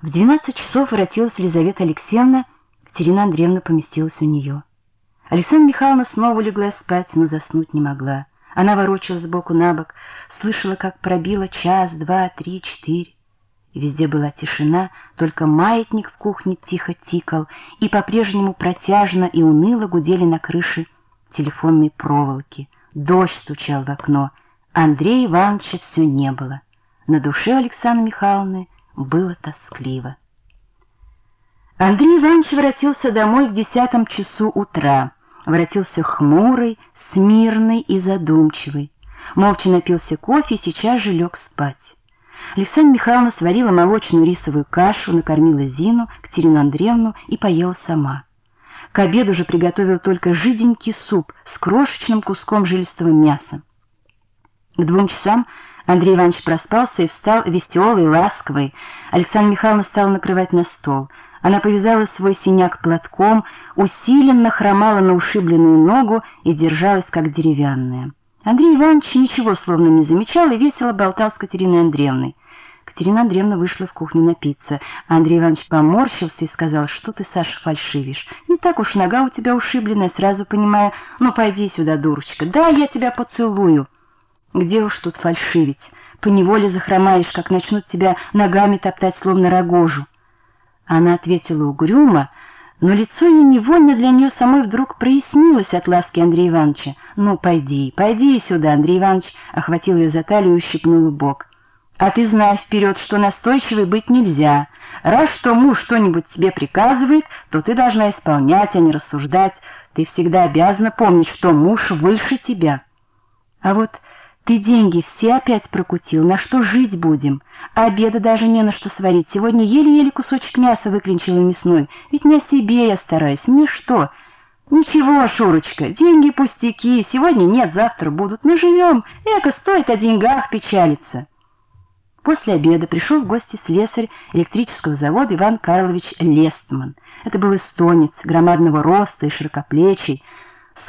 В двенадцать часов воротилась Елизавета Алексеевна, Катерина Андреевна поместилась у нее. Александра Михайловна снова легла спать, но заснуть не могла. Она ворочалась сбоку на бок, слышала, как пробило час, два, три, четыре. Везде была тишина, только маятник в кухне тихо тикал, и по-прежнему протяжно и уныло гудели на крыше телефонные проволоки. Дождь стучал в окно. Андрея Ивановича все не было. На душе Александры Михайловны было тоскливо. Андрей Иванович воротился домой в десятом часу утра. Воротился хмурый, смирный и задумчивый. Молча напился кофе и сейчас же лег спать. Александра Михайловна сварила молочную рисовую кашу, накормила Зину, Катерину Андреевну и поела сама. К обеду же приготовил только жиденький суп с крошечным куском жилистого мяса. К двум часам Андрей Иванович проспался и встал веселый, ласковый. Александра Михайловна стала накрывать на стол. Она повязала свой синяк платком, усиленно хромала на ушибленную ногу и держалась как деревянная. Андрей Иванович ничего словно не замечал и весело болтал с Катериной Андреевной. Катерина Андреевна вышла в кухню напиться. Андрей Иванович поморщился и сказал, что ты, Саша, фальшивишь. Не так уж нога у тебя ушибленная, сразу понимаю. Ну, пойди сюда, дурочка, да, я тебя поцелую. Где уж тут фальшивить? Поневоле захромаешь, как начнут тебя ногами топтать, словно рогожу. Она ответила угрюмо, но лицо ее невольно для нее самой вдруг прояснилось от ласки Андрея Ивановича. «Ну, пойди, пойди сюда!» Андрей Иванович охватил ее за талию и ущипнул в бок. «А ты знай вперед, что настойчивой быть нельзя. Раз что муж что-нибудь тебе приказывает, то ты должна исполнять, а не рассуждать. Ты всегда обязана помнить, что муж выше тебя. А вот ты деньги все опять прокутил, на что жить будем? Обеда даже не на что сварить. Сегодня еле-еле кусочек мяса выклинчила мясной. Ведь не о себе я стараюсь. Мне что? Ничего, Шурочка, деньги пустяки. Сегодня нет, завтра будут. Наживем. Эко стоит о деньгах печалиться. После обеда пришел в гости слесарь электрического завода Иван Карлович Лестман. Это был эстонец, громадного роста и широкоплечий,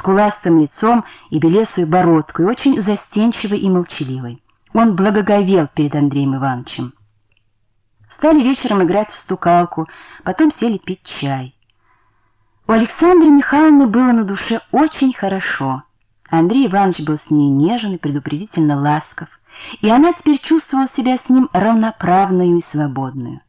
скуластым лицом и белесой бородкой, очень застенчивой и молчаливой. Он благоговел перед Андреем Ивановичем. Стали вечером играть в стукалку, потом сели пить чай. У Александры Михайловны было на душе очень хорошо. Андрей Иванович был с ней нежен и предупредительно ласков, и она теперь чувствовала себя с ним равноправную и свободную.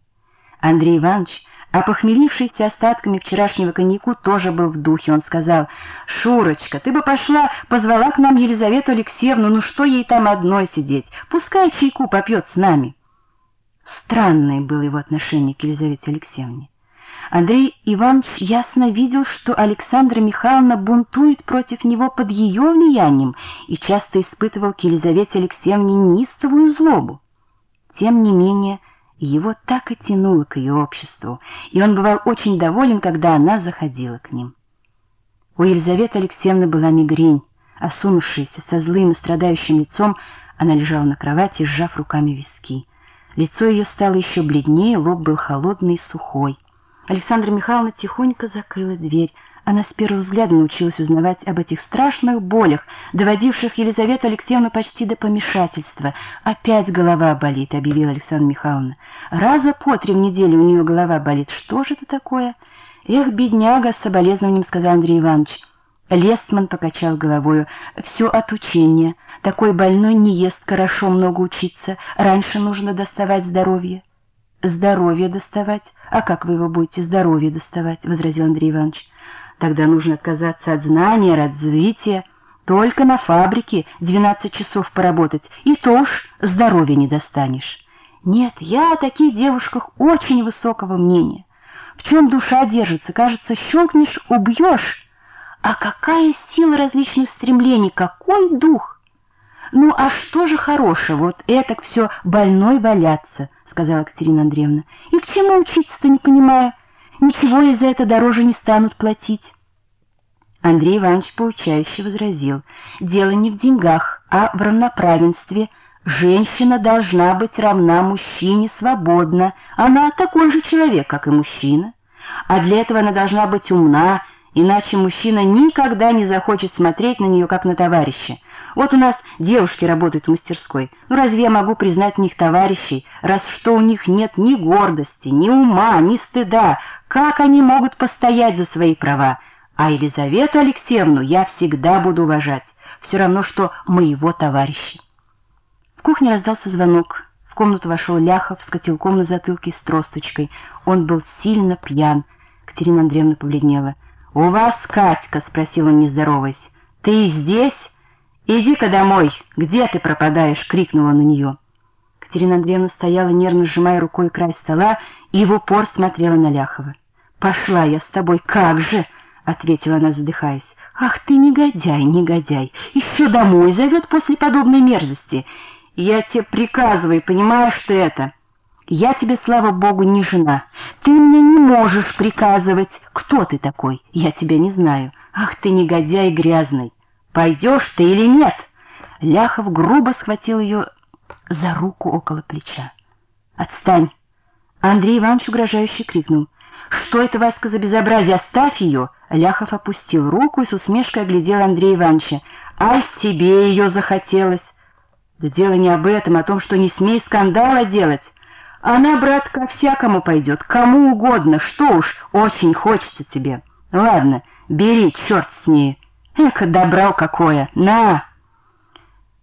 Андрей Иванович Опохмелившийся остатками вчерашнего коньяку тоже был в духе. Он сказал, «Шурочка, ты бы пошла, позвала к нам Елизавету Алексеевну, ну что ей там одной сидеть? Пускай чайку попьет с нами». Странное было его отношение к Елизавете Алексеевне. Андрей Иванович ясно видел, что Александра Михайловна бунтует против него под ее влиянием и часто испытывал к Елизавете Алексеевне неистовую злобу. Тем не менее, его так и тянуло к ее обществу, и он бывал очень доволен, когда она заходила к ним. У Елизаветы Алексеевны была мигрень. Осунувшаяся, со злым и страдающим лицом, она лежала на кровати, сжав руками виски. Лицо ее стало еще бледнее, лоб был холодный и сухой. Александра Михайловна тихонько закрыла дверь, она с первого взгляда научилась узнавать об этих страшных болях, доводивших Елизавету Алексеевну почти до помешательства. «Опять голова болит», — объявила Александра Михайловна. «Раза по три в неделю у нее голова болит. Что же это такое?» «Эх, бедняга!» — с соболезнованием сказал Андрей Иванович. Лестман покачал головою. «Все от учения. Такой больной не ест хорошо много учиться. Раньше нужно доставать здоровье». «Здоровье доставать? А как вы его будете здоровье доставать?» — возразил Андрей Иванович. Тогда нужно отказаться от знания, развития. Только на фабрике 12 часов поработать, и то уж здоровья не достанешь. Нет, я о таких девушках очень высокого мнения. В чем душа держится, кажется, щелкнешь, убьешь. А какая сила различных стремлений, какой дух! Ну, а что же хорошего, вот это все больной валяться, сказала Катерина Андреевна. И к чему учиться-то, не понимаю? Ничего из за это дороже не станут платить. Андрей Иванович поучающе возразил, дело не в деньгах, а в равноправенстве. Женщина должна быть равна мужчине свободно, она такой же человек, как и мужчина. А для этого она должна быть умна иначе мужчина никогда не захочет смотреть на нее как на товарища. Вот у нас девушки работают в мастерской. Ну разве я могу признать в них товарищей, раз что у них нет ни гордости, ни ума, ни стыда? Как они могут постоять за свои права? А Елизавету Алексеевну я всегда буду уважать, все равно что моего товарища. В кухне раздался звонок. В комнату вошел Ляхов с котелком на затылке и с тросточкой. Он был сильно пьян. Катерина Андреевна побледнела. «У вас Катька?» — спросил он, не здороваясь. «Ты здесь?» «Иди-ка домой! Где ты пропадаешь?» — крикнула на нее. Катерина Андреевна стояла, нервно сжимая рукой край стола, и в упор смотрела на Ляхова. «Пошла я с тобой, как же!» — ответила она, задыхаясь. «Ах ты, негодяй, негодяй! Еще домой зовет после подобной мерзости! Я тебе приказываю, понимаешь ты это? Я тебе, слава богу, не жена. Ты мне не можешь приказывать. Кто ты такой? Я тебя не знаю. Ах ты, негодяй грязный!» Пойдешь ты или нет? Ляхов грубо схватил ее за руку около плеча. Отстань! Андрей Иванович угрожающе крикнул. Что это, Васька, за безобразие? Оставь ее! Ляхов опустил руку и с усмешкой оглядел Андрея Ивановича. Ай, тебе ее захотелось! Да дело не об этом, а о том, что не смей скандала делать. Она, брат, ко всякому пойдет, кому угодно, что уж очень хочется тебе. Ладно, бери, черт с ней. Эка добро какое! На!»